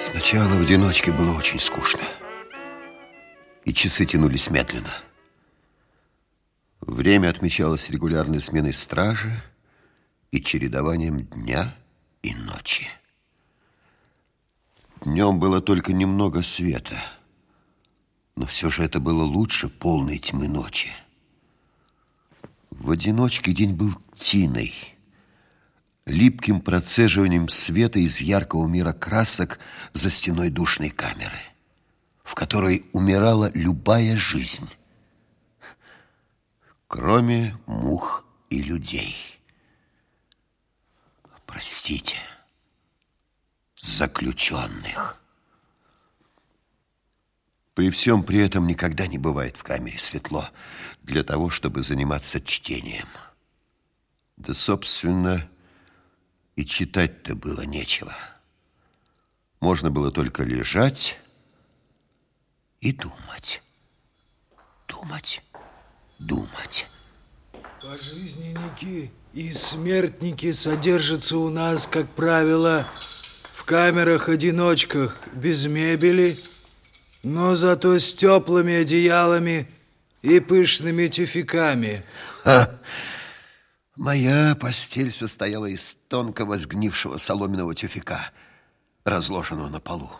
Сначала в одиночке было очень скучно. И часы тянулись медленно. Время отмечалось регулярной сменой стражи и чередованием дня и ночи. Днем было только немного света, но все же это было лучше полной тьмы ночи. В одиночке день был тиной, липким процеживанием света из яркого мира красок за стеной душной камеры, в которой умирала любая жизнь, кроме мух и людей. Простите, заключенных. При всем при этом никогда не бывает в камере светло для того, чтобы заниматься чтением. Да, собственно, и читать-то было нечего. Можно было только лежать и думать. Думать, думать. Пожизненники и смертники содержатся у нас, как правило, в камерах-одиночках, без мебели, но зато с теплыми одеялами и пышными тюфяками. Ха! Моя постель состояла из тонкого сгнившего соломенного тюфяка, разложенного на полу.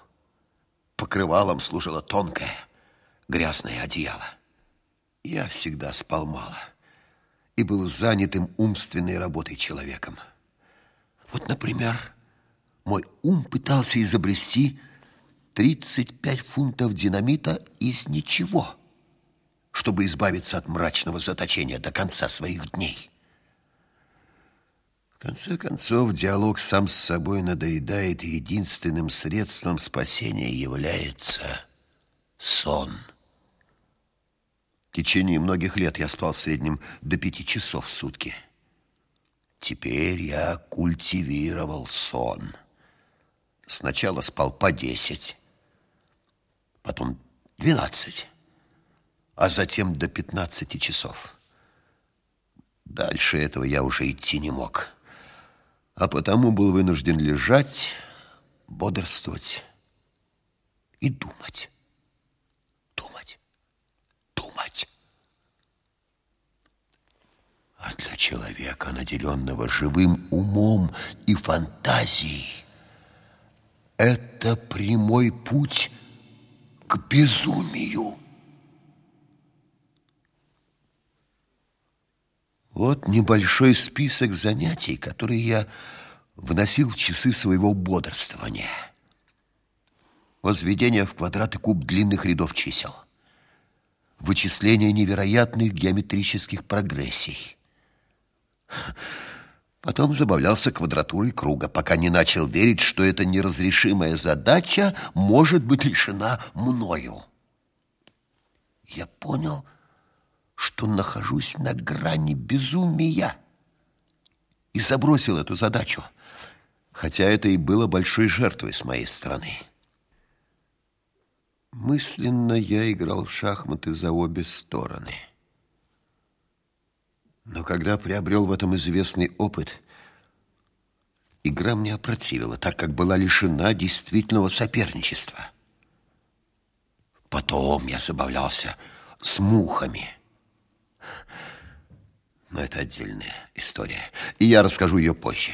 Покрывалом служило тонкое, грязное одеяло. Я всегда спал мало и был занятым умственной работой человеком. Вот, например, мой ум пытался изобрести 35 фунтов динамита из ничего, чтобы избавиться от мрачного заточения до конца своих дней. Конце концов, диалог сам с собой надоедает, и единственным средством спасения является сон. В течение многих лет я спал в среднем до пяти часов в сутки. Теперь я культивировал сон. Сначала спал по десять, потом двенадцать, а затем до пятнадцати часов. Дальше этого я уже идти не мог а потому был вынужден лежать, бодрствовать и думать. Думать, думать. А для человека, наделенного живым умом и фантазией, это прямой путь к безумию. Вот небольшой список занятий, которые я вносил в часы своего бодрствования. Возведение в квадраты куб длинных рядов чисел. Вычисление невероятных геометрических прогрессий. Потом забавлялся квадратурой круга, пока не начал верить, что эта неразрешимая задача может быть решена мною. Я понял, что что нахожусь на грани безумия и забросил эту задачу, хотя это и было большой жертвой с моей стороны. Мысленно я играл в шахматы за обе стороны. Но когда приобрел в этом известный опыт, игра мне опротивила, так как была лишена действительного соперничества. Потом я забавлялся с мухами – но это отдельная история, и я расскажу ее позже.